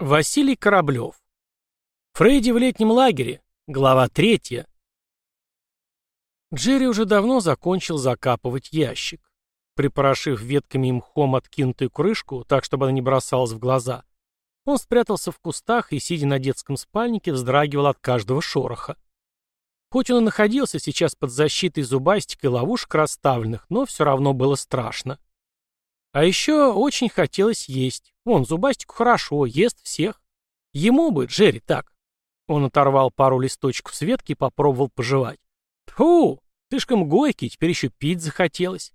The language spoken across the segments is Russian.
Василий Кораблев. Фредди в летнем лагере. Глава третья. Джерри уже давно закончил закапывать ящик. Припорошив ветками и мхом откинутую крышку, так, чтобы она не бросалась в глаза, он спрятался в кустах и, сидя на детском спальнике, вздрагивал от каждого шороха. Хоть он и находился сейчас под защитой зубастика и ловушек расставленных, но все равно было страшно. А еще очень хотелось есть. Вон, Зубастику хорошо, ест всех. Ему бы, Джерри, так. Он оторвал пару листочков с ветки и попробовал пожевать. Фу, слишком горький, теперь еще пить захотелось.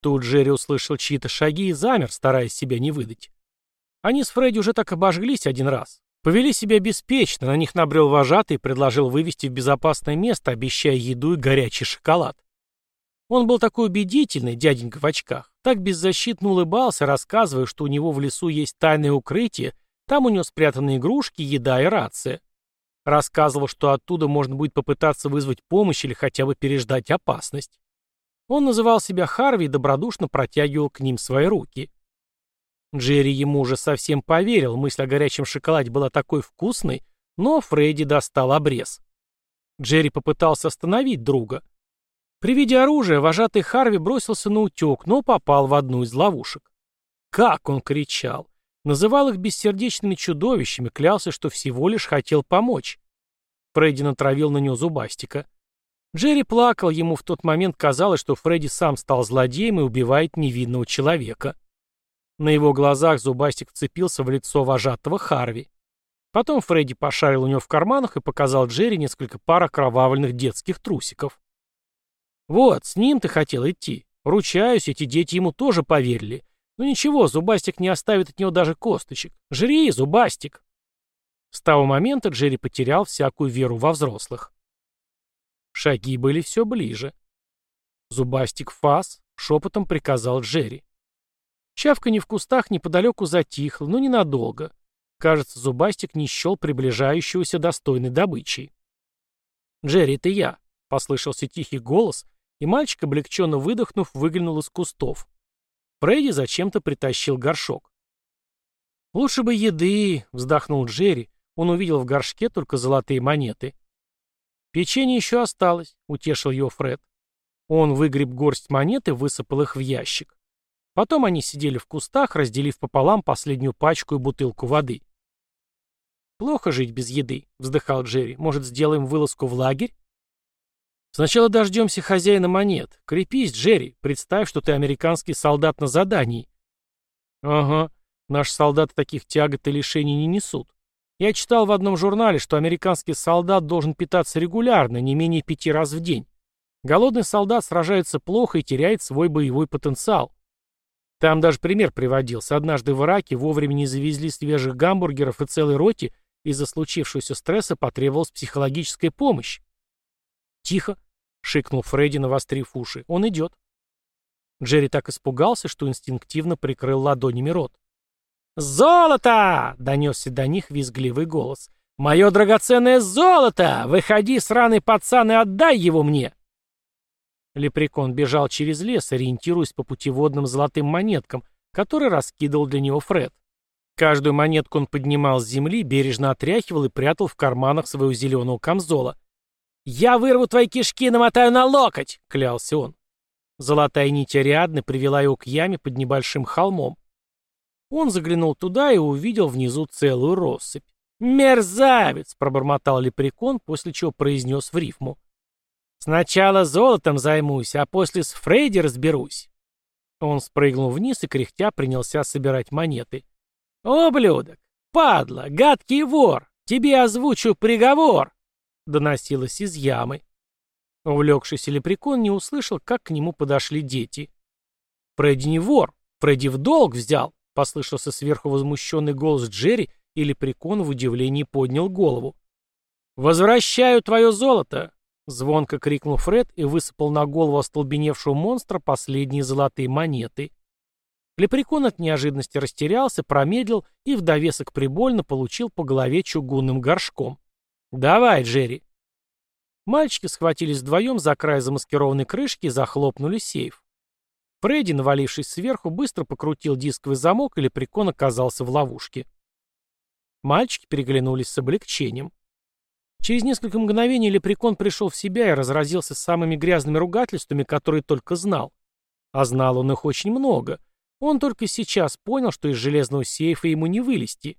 Тут Джерри услышал чьи-то шаги и замер, стараясь себя не выдать. Они с Фредди уже так обожглись один раз. Повели себя беспечно, на них набрел вожатый и предложил вывести в безопасное место, обещая еду и горячий шоколад. Он был такой убедительный, дяденька в очках, так беззащитно улыбался, рассказывая, что у него в лесу есть тайное укрытие, там у него спрятаны игрушки, еда и рация. Рассказывал, что оттуда можно будет попытаться вызвать помощь или хотя бы переждать опасность. Он называл себя Харви и добродушно протягивал к ним свои руки. Джерри ему уже совсем поверил, мысль о горячем шоколаде была такой вкусной, но Фредди достал обрез. Джерри попытался остановить друга — при виде оружия вожатый Харви бросился на утек, но попал в одну из ловушек. Как он кричал! Называл их бессердечными чудовищами, клялся, что всего лишь хотел помочь. Фредди натравил на него зубастика. Джерри плакал, ему в тот момент казалось, что Фредди сам стал злодеем и убивает невинного человека. На его глазах зубастик вцепился в лицо вожатого Харви. Потом Фредди пошарил у него в карманах и показал Джерри несколько пар окровавленных детских трусиков. Вот, с ним ты хотел идти. Ручаюсь, эти дети ему тоже поверили. Ну ничего, Зубастик не оставит от него даже косточек. Жри, Зубастик. С того момента Джерри потерял всякую веру во взрослых. Шаги были все ближе. Зубастик Фас шепотом приказал Джерри. Чавканье в кустах неподалеку затихло, но ненадолго. Кажется, Зубастик не счел приближающегося достойной добычей. «Джерри, это я», — послышался тихий голос, и мальчик, облегченно выдохнув, выглянул из кустов. Фредди зачем-то притащил горшок. «Лучше бы еды», — вздохнул Джерри. Он увидел в горшке только золотые монеты. «Печенье еще осталось», — утешил его Фред. Он выгреб горсть монет и высыпал их в ящик. Потом они сидели в кустах, разделив пополам последнюю пачку и бутылку воды. «Плохо жить без еды», — вздыхал Джерри. «Может, сделаем вылазку в лагерь?» Сначала дождемся хозяина монет. Крепись, Джерри. Представь, что ты американский солдат на задании. Ага. Наши солдаты таких тягот и лишений не несут. Я читал в одном журнале, что американский солдат должен питаться регулярно, не менее пяти раз в день. Голодный солдат сражается плохо и теряет свой боевой потенциал. Там даже пример приводился. Однажды в Ираке вовремя не завезли свежих гамбургеров и целой роте, из-за случившегося стресса потребовалась психологическая помощь. Тихо, шикнул Фредди, навострив уши. «Он идет». Джерри так испугался, что инстинктивно прикрыл ладонями рот. «Золото!» — донесся до них визгливый голос. «Мое драгоценное золото! Выходи, сраный пацан, и отдай его мне!» Лепрекон бежал через лес, ориентируясь по путеводным золотым монеткам, которые раскидывал для него Фред. Каждую монетку он поднимал с земли, бережно отряхивал и прятал в карманах своего зеленого камзола. «Я вырву твои кишки и намотаю на локоть!» — клялся он. Золотая нить Ариадны привела его к яме под небольшим холмом. Он заглянул туда и увидел внизу целую россыпь. «Мерзавец!» — пробормотал лепрекон, после чего произнес в рифму. «Сначала золотом займусь, а после с Фрейди разберусь». Он спрыгнул вниз и, кряхтя, принялся собирать монеты. «Ублюдок! Падла! Гадкий вор! Тебе озвучу приговор!» Доносилось из ямы. Увлекшийся лепрекон не услышал, как к нему подошли дети. «Фредди не вор, Фредди в долг взял», — послышался сверху возмущенный голос Джерри, и лепрекон в удивлении поднял голову. «Возвращаю твое золото!» — звонко крикнул Фред и высыпал на голову остолбеневшего монстра последние золотые монеты. Лепрекон от неожиданности растерялся, промедлил и в довесок прибольно получил по голове чугунным горшком. «Давай, Джерри!» Мальчики схватились вдвоем за край замаскированной крышки и захлопнули сейф. Фредди, навалившись сверху, быстро покрутил дисковый замок, и лепрекон оказался в ловушке. Мальчики переглянулись с облегчением. Через несколько мгновений лепрекон пришел в себя и разразился самыми грязными ругательствами, которые только знал. А знал он их очень много. Он только сейчас понял, что из железного сейфа ему не вылезти.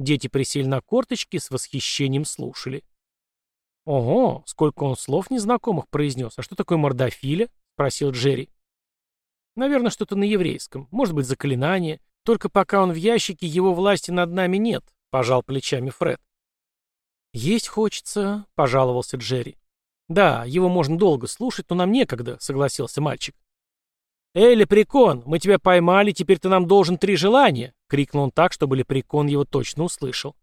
Дети присели на корточки и с восхищением слушали. «Ого, сколько он слов незнакомых произнес. А что такое мордофиля?» — спросил Джерри. «Наверное, что-то на еврейском. Может быть, заклинание. Только пока он в ящике, его власти над нами нет», — пожал плечами Фред. «Есть хочется», — пожаловался Джерри. «Да, его можно долго слушать, но нам некогда», — согласился мальчик. «Эй, Лепрекон, мы тебя поймали, теперь ты нам должен три желания!» — крикнул он так, чтобы Лепрекон его точно услышал.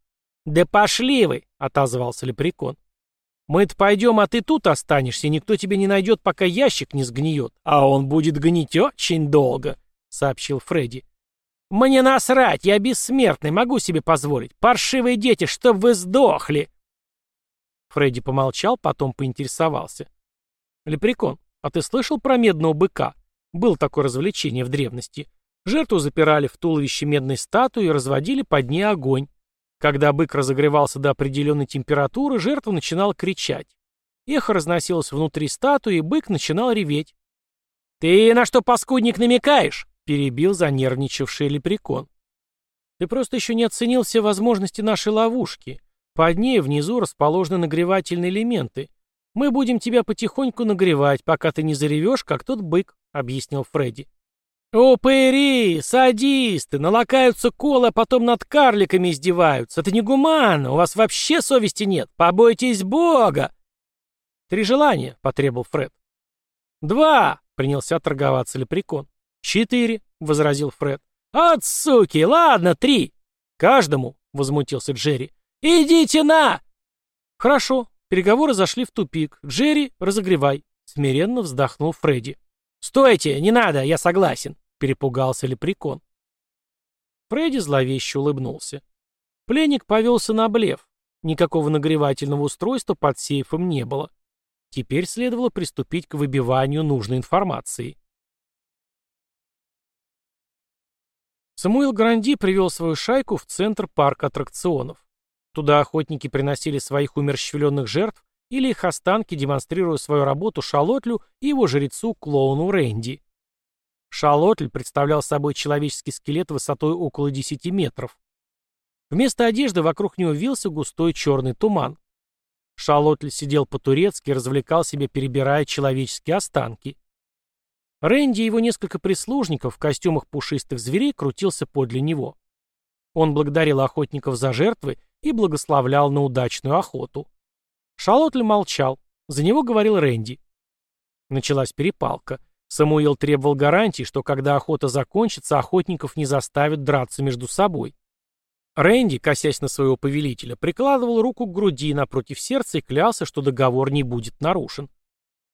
«Да пошли вы!» — отозвался Лепрекон. «Мы-то пойдем, а ты тут останешься, никто тебя не найдет, пока ящик не сгниет, а он будет гнить очень долго», — сообщил Фредди. «Мне насрать, я бессмертный, могу себе позволить. Паршивые дети, чтоб вы сдохли!» Фредди помолчал, потом поинтересовался. «Лепрекон, а ты слышал про медного быка? Было такое развлечение в древности. Жертву запирали в туловище медной статуи и разводили под ней огонь. Когда бык разогревался до определенной температуры, жертва начинала кричать. Эхо разносилось внутри статуи, и бык начинал реветь. «Ты на что, паскудник, намекаешь?» — перебил занервничавший лепрекон. «Ты просто еще не оценил все возможности нашей ловушки. Под ней внизу расположены нагревательные элементы. Мы будем тебя потихоньку нагревать, пока ты не заревешь, как тот бык», — объяснил Фредди. «Упыри! Садисты! Налакаются колы, а потом над карликами издеваются. Это не гуманно, у вас вообще совести нет. Побойтесь Бога!» «Три желания», — потребовал Фред. «Два!» — принялся торговаться лепрекон. «Четыре!» — возразил Фред. «От суки! Ладно, три!» «Каждому!» — возмутился Джерри. «Идите на!» «Хорошо». Переговоры зашли в тупик. «Джерри, разогревай!» — смиренно вздохнул Фредди. «Стойте! Не надо! Я согласен!» — перепугался лепрекон. Фредди зловеще улыбнулся. Пленник повелся на блеф. Никакого нагревательного устройства под сейфом не было. Теперь следовало приступить к выбиванию нужной информации. Самуил Гранди привел свою шайку в центр парка аттракционов. Туда охотники приносили своих умерщвленных жертв или их останки, демонстрируя свою работу Шалотлю и его жрецу-клоуну Рэнди. Шалотль представлял собой человеческий скелет высотой около 10 метров. Вместо одежды вокруг него вился густой черный туман. Шалотль сидел по-турецки и развлекал себя, перебирая человеческие останки. Рэнди и его несколько прислужников в костюмах пушистых зверей крутился подле него. Он благодарил охотников за жертвы и благословлял на удачную охоту. Шалотль молчал. За него говорил Рэнди. Началась перепалка. Самуил требовал гарантии, что когда охота закончится, охотников не заставят драться между собой. Рэнди, косясь на своего повелителя, прикладывал руку к груди напротив сердца и клялся, что договор не будет нарушен.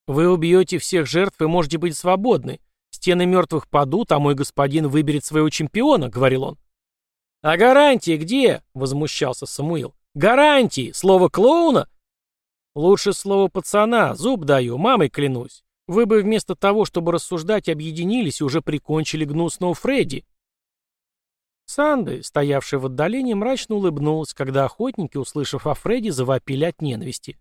«Вы убьете всех жертв и можете быть свободны. Стены мертвых падут, а мой господин выберет своего чемпиона», — говорил он. «А гарантии где?» — возмущался Самуил. «Гарантии! Слово клоуна?» «Лучше слово пацана, зуб даю, мамой клянусь. Вы бы вместо того, чтобы рассуждать, объединились и уже прикончили гнусного Фредди». Санды, стоявшая в отдалении, мрачно улыбнулась, когда охотники, услышав о Фредди, завопили от ненависти.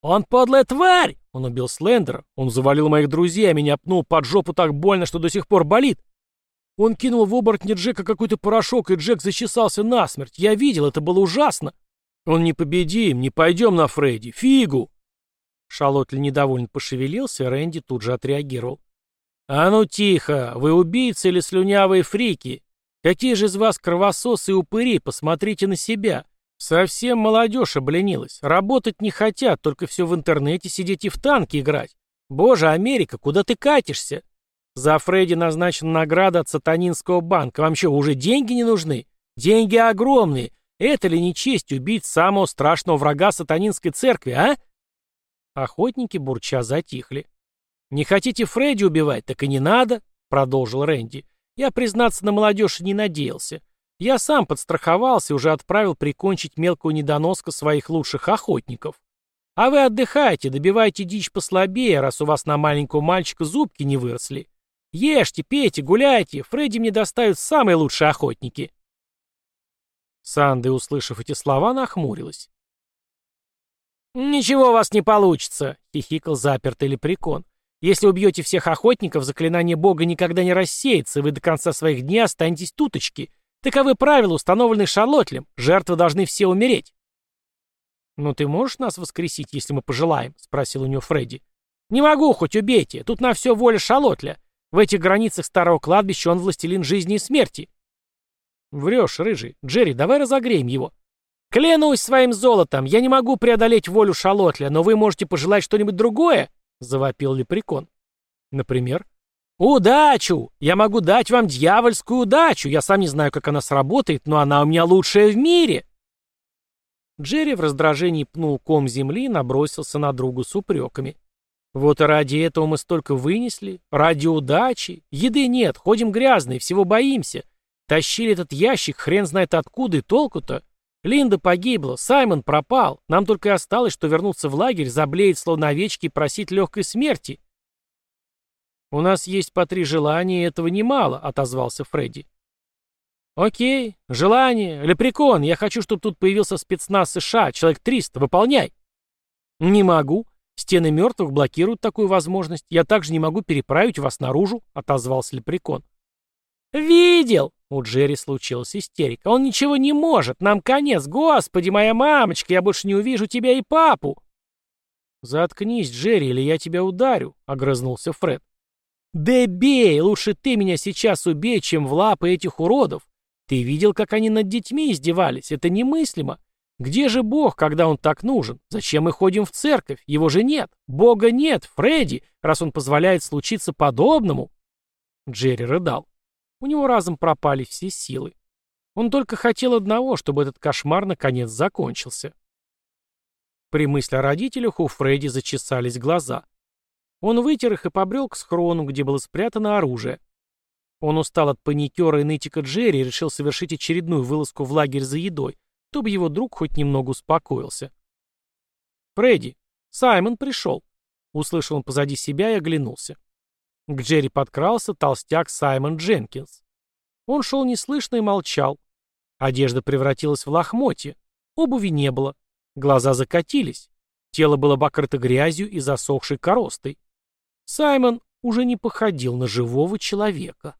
«Он подлая тварь! Он убил Слендера, он завалил моих друзей, а меня пнул под жопу так больно, что до сих пор болит. Он кинул в оборотня Джека какой-то порошок, и Джек зачесался насмерть. Я видел, это было ужасно. Он не победим, не пойдем на Фредди. Фигу!» Шалотли недовольно пошевелился, Рэнди тут же отреагировал. «А ну тихо! Вы убийцы или слюнявые фрики? Какие же из вас кровососы и упыри? Посмотрите на себя. Совсем молодежь обленилась. Работать не хотят, только все в интернете сидеть и в танки играть. Боже, Америка, куда ты катишься? За Фредди назначена награда от сатанинского банка. Вам что, уже деньги не нужны? Деньги огромные. Это ли не честь убить самого страшного врага сатанинской церкви, а? Охотники бурча затихли. «Не хотите Фредди убивать, так и не надо», — продолжил Рэнди. «Я, признаться, на молодежь не надеялся. Я сам подстраховался и уже отправил прикончить мелкую недоноска своих лучших охотников. А вы отдыхайте, добивайте дичь послабее, раз у вас на маленького мальчика зубки не выросли. Ешьте, пейте, гуляйте, Фредди мне доставят самые лучшие охотники». Санды, услышав эти слова, нахмурилась. «Ничего у вас не получится», — хихикал запертый лепрекон. «Если убьете всех охотников, заклинание бога никогда не рассеется, и вы до конца своих дней останетесь туточки. Таковы правила, установленные Шарлотлем. Жертвы должны все умереть». «Ну ты можешь нас воскресить, если мы пожелаем?» — спросил у него Фредди. «Не могу, хоть убейте. Тут на все воля Шалотля. В этих границах старого кладбища он властелин жизни и смерти». «Врешь, рыжий. Джерри, давай разогреем его». «Клянусь своим золотом, я не могу преодолеть волю Шалотля, но вы можете пожелать что-нибудь другое?» — завопил лепрекон. «Например?» «Удачу! Я могу дать вам дьявольскую удачу. Я сам не знаю, как она сработает, но она у меня лучшая в мире!» Джерри в раздражении пнул ком земли и набросился на другу с упреками. Вот и ради этого мы столько вынесли. Ради удачи. Еды нет, ходим грязные, всего боимся. Тащили этот ящик, хрен знает откуда, и толку-то. Линда погибла, Саймон пропал. Нам только и осталось, что вернуться в лагерь, заблеять словно овечки и просить легкой смерти. «У нас есть по три желания, и этого немало», — отозвался Фредди. «Окей, желание. Лепрекон, я хочу, чтобы тут появился спецназ США, человек 300, выполняй». «Не могу. Стены мертвых блокируют такую возможность. Я также не могу переправить вас наружу», — отозвался Лепрекон. «Видел!» — у Джерри случилась истерика. «Он ничего не может! Нам конец! Господи, моя мамочка! Я больше не увижу тебя и папу!» «Заткнись, Джерри, или я тебя ударю!» — огрызнулся Фред. «Да бей! Лучше ты меня сейчас убей, чем в лапы этих уродов! Ты видел, как они над детьми издевались? Это немыслимо! Где же Бог, когда он так нужен? Зачем мы ходим в церковь? Его же нет. Бога нет, Фредди, раз он позволяет случиться подобному. Джерри рыдал. У него разом пропали все силы. Он только хотел одного, чтобы этот кошмар наконец закончился. При мысли о родителях у Фредди зачесались глаза. Он вытер их и побрел к схрону, где было спрятано оружие. Он устал от паникера и нытика Джерри и решил совершить очередную вылазку в лагерь за едой, чтобы его друг хоть немного успокоился. «Фредди, Саймон пришел», — услышал он позади себя и оглянулся. К Джерри подкрался толстяк Саймон Дженкинс. Он шел неслышно и молчал. Одежда превратилась в лохмотье. Обуви не было. Глаза закатились. Тело было покрыто грязью и засохшей коростой. Саймон уже не походил на живого человека.